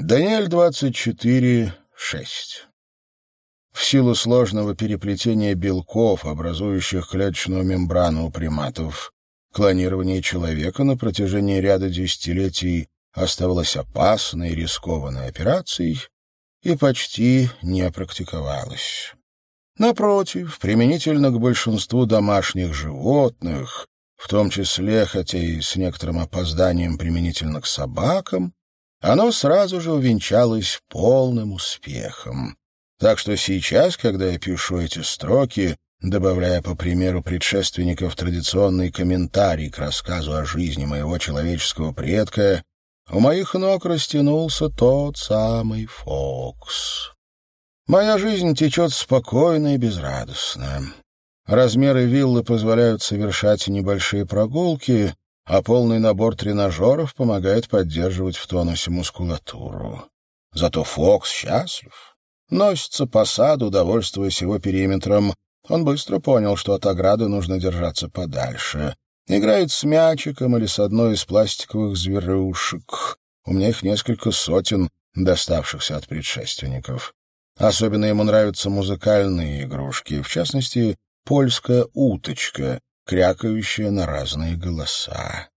Даниэль 24, 6. В силу сложного переплетения белков, образующих клеточную мембрану у приматов, клонирование человека на протяжении ряда десятилетий оставалось опасной и рискованной операцией и почти не практиковалось. Напротив, применительно к большинству домашних животных, в том числе, хотя и с некоторым опозданием применительно к собакам, оно сразу же увенчалось полным успехом. Так что сейчас, когда я пишу эти строки, добавляя, по примеру предшественников, традиционный комментарий к рассказу о жизни моего человеческого предка, у моих ног растянулся тот самый Фокс. Моя жизнь течет спокойно и безрадостно. Размеры виллы позволяют совершать небольшие прогулки, а полный набор тренажеров помогает поддерживать в тонусе мускулатуру. Зато Фокс счастлив. Носится по саду, довольствуясь его периметром. Он быстро понял, что от ограды нужно держаться подальше. Играет с мячиком или с одной из пластиковых зверюшек. У меня их несколько сотен, доставшихся от предшественников. Особенно ему нравятся музыкальные игрушки, в частности, польская уточка, крякающая на разные голоса.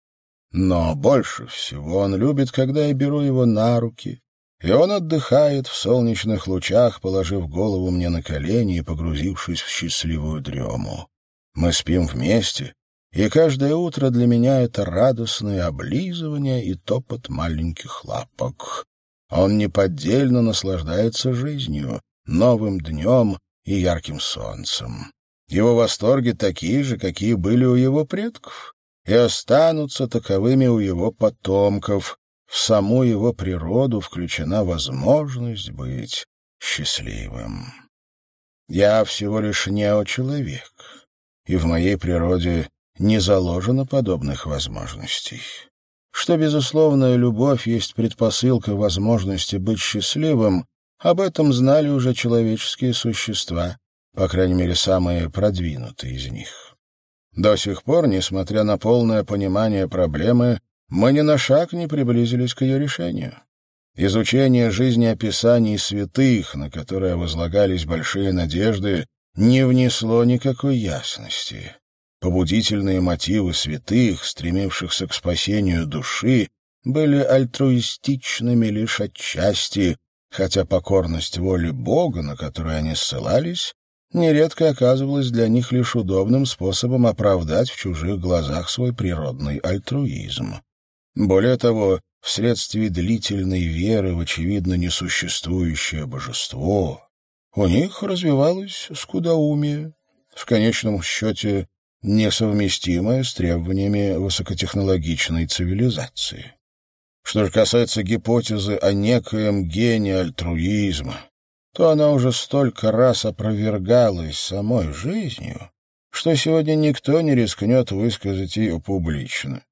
Но больше всего он любит, когда я беру его на руки, и он отдыхает в солнечных лучах, положив голову мне на колени и погрузившись в счастливую дрему. Мы спим вместе, и каждое утро для меня это радостное облизывание и топот маленьких лапок. Он неподдельно наслаждается жизнью, новым днем и ярким солнцем. Его восторги такие же, какие были у его предков, и останутся таковыми у его потомков. В саму его природу включена возможность быть счастливым. Я всего лишь неочеловек, и в моей природе не заложено подобных возможностей что безусловная любовь есть предпосылка возможности быть счастливым, об этом знали уже человеческие существа, по крайней мере, самые продвинутые из них. До сих пор, несмотря на полное понимание проблемы, мы ни на шаг не приблизились к ее решению. Изучение жизнеописаний святых, на которые возлагались большие надежды, не внесло никакой ясности. Побудительные мотивы святых, стремившихся к спасению души, были альтруистичными лишь отчасти, хотя покорность воле Бога, на которую они ссылались, нередко оказывалась для них лишь удобным способом оправдать в чужих глазах свой природный альтруизм. Более того, вследствие длительной веры в очевидно несуществующее божество, у них развивалось скудоумие, в конечном счете несовместимое с требованиями высокотехнологичной цивилизации. Что же касается гипотезы о некоем гении альтруизма, то она уже столько раз опровергалась самой жизнью, что сегодня никто не рискнет высказать ее публично.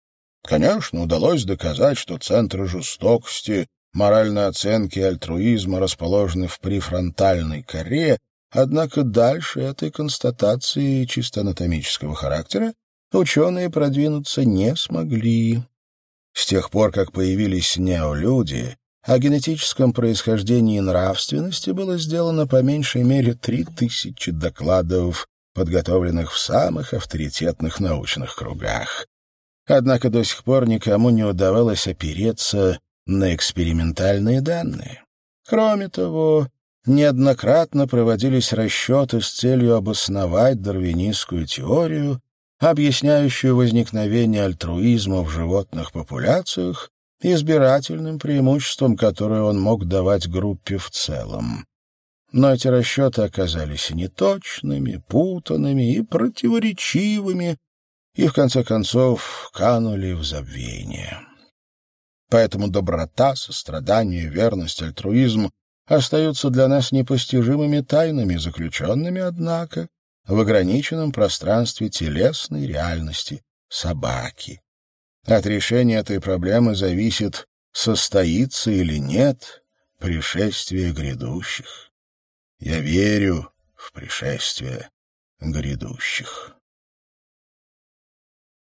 Конечно, удалось доказать, что центры жестокости, моральной оценки альтруизма расположены в префронтальной коре, Однако дальше этой констатации чисто анатомического характера ученые продвинуться не смогли. С тех пор, как появились неолюди, о генетическом происхождении нравственности было сделано по меньшей мере три тысячи докладов, подготовленных в самых авторитетных научных кругах. Однако до сих пор никому не удавалось опереться на экспериментальные данные. Кроме того, неоднократно проводились расчеты с целью обосновать дарвинистскую теорию, объясняющую возникновение альтруизма в животных популяциях избирательным преимуществом, которое он мог давать группе в целом. Но эти расчеты оказались неточными, путанными и противоречивыми, и, в конце концов, канули в забвение. Поэтому доброта, сострадание, верность, альтруизм остаются для нас непостижимыми тайнами, заключенными, однако, в ограниченном пространстве телесной реальности собаки. От решения этой проблемы зависит, состоится или нет пришествие грядущих. Я верю в пришествие грядущих.